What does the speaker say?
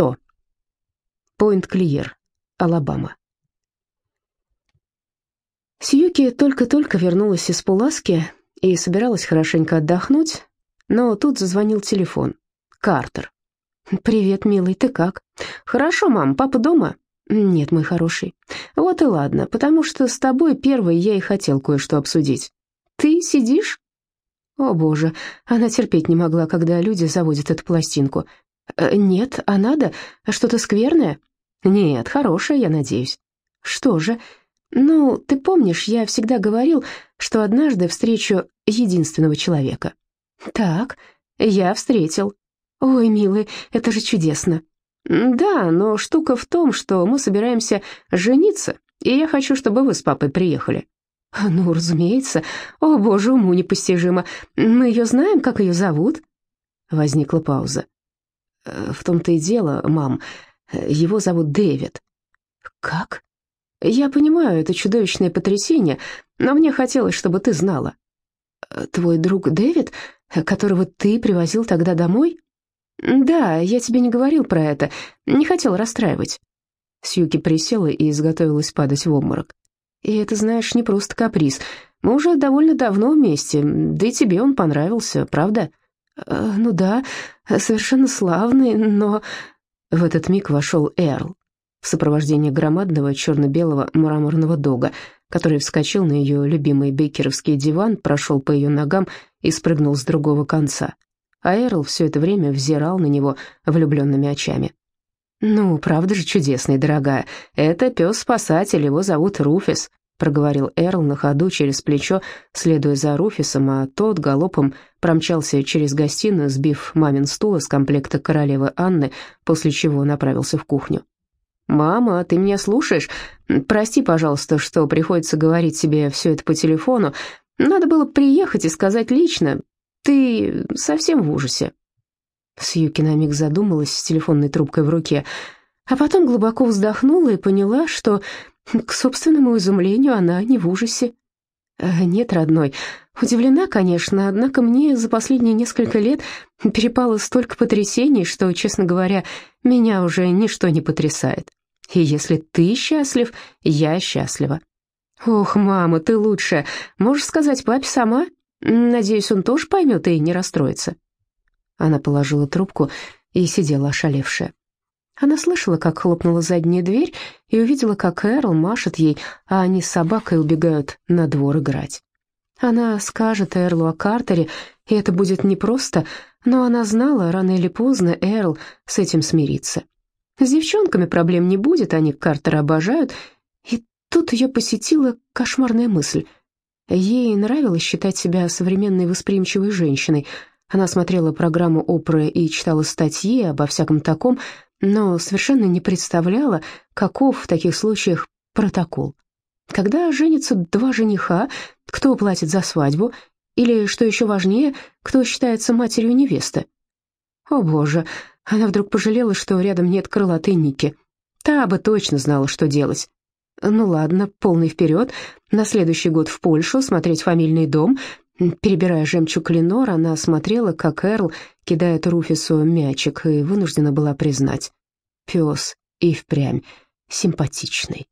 100. Пойнт-Клиер, Алабама. Сьюки только-только вернулась из Пуласки и собиралась хорошенько отдохнуть, но тут зазвонил телефон. Картер. «Привет, милый, ты как?» «Хорошо, мам, папа дома?» «Нет, мой хороший». «Вот и ладно, потому что с тобой первой я и хотел кое-что обсудить». «Ты сидишь?» О, боже, она терпеть не могла, когда люди заводят эту пластинку. «Э, «Нет, а надо? Что-то скверное?» «Нет, хорошее, я надеюсь». «Что же?» «Ну, ты помнишь, я всегда говорил, что однажды встречу единственного человека». «Так, я встретил». «Ой, милый, это же чудесно». «Да, но штука в том, что мы собираемся жениться, и я хочу, чтобы вы с папой приехали». «Ну, разумеется. О, боже, уму непостижимо. Мы ее знаем, как ее зовут?» Возникла пауза. «Э, «В том-то и дело, мам, его зовут Дэвид». «Как?» «Я понимаю, это чудовищное потрясение, но мне хотелось, чтобы ты знала». «Твой друг Дэвид, которого ты привозил тогда домой?» «Да, я тебе не говорил про это, не хотел расстраивать». Сьюки присела и изготовилась падать в обморок. «И это, знаешь, не просто каприз. Мы уже довольно давно вместе, да и тебе он понравился, правда?» «Э, «Ну да, совершенно славный, но...» В этот миг вошел Эрл в сопровождении громадного черно-белого мраморного дога, который вскочил на ее любимый бейкеровский диван, прошел по ее ногам и спрыгнул с другого конца. А Эрл все это время взирал на него влюбленными очами. «Ну, правда же чудесный, дорогая. Это пес-спасатель, его зовут Руфис», проговорил Эрл на ходу через плечо, следуя за Руфисом, а тот галопом промчался через гостиную, сбив мамин стул из комплекта королевы Анны, после чего направился в кухню. «Мама, ты меня слушаешь? Прости, пожалуйста, что приходится говорить себе все это по телефону. Надо было приехать и сказать лично. Ты совсем в ужасе». Сьюки на миг задумалась с телефонной трубкой в руке, а потом глубоко вздохнула и поняла, что, к собственному изумлению, она не в ужасе. «Э, «Нет, родной, удивлена, конечно, однако мне за последние несколько лет перепало столько потрясений, что, честно говоря, меня уже ничто не потрясает. И если ты счастлив, я счастлива». «Ох, мама, ты лучшая. Можешь сказать папе сама? Надеюсь, он тоже поймет и не расстроится». Она положила трубку и сидела ошалевшая. Она слышала, как хлопнула задняя дверь, и увидела, как Эрл машет ей, а они с собакой убегают на двор играть. Она скажет Эрлу о Картере, и это будет непросто, но она знала, рано или поздно Эрл с этим смирится. С девчонками проблем не будет, они Картера обожают, и тут ее посетила кошмарная мысль. Ей нравилось считать себя современной восприимчивой женщиной — она смотрела программу Опры и читала статьи обо всяком таком, но совершенно не представляла, каков в таких случаях протокол. Когда женятся два жениха, кто платит за свадьбу, или, что еще важнее, кто считается матерью невесты? О боже, она вдруг пожалела, что рядом нет крылатой Ники. Та бы точно знала, что делать. Ну ладно, полный вперед, на следующий год в Польшу смотреть фамильный дом, Перебирая жемчуг Ленор, она смотрела, как Эрл кидает Руфису мячик, и вынуждена была признать. Пес и впрямь симпатичный.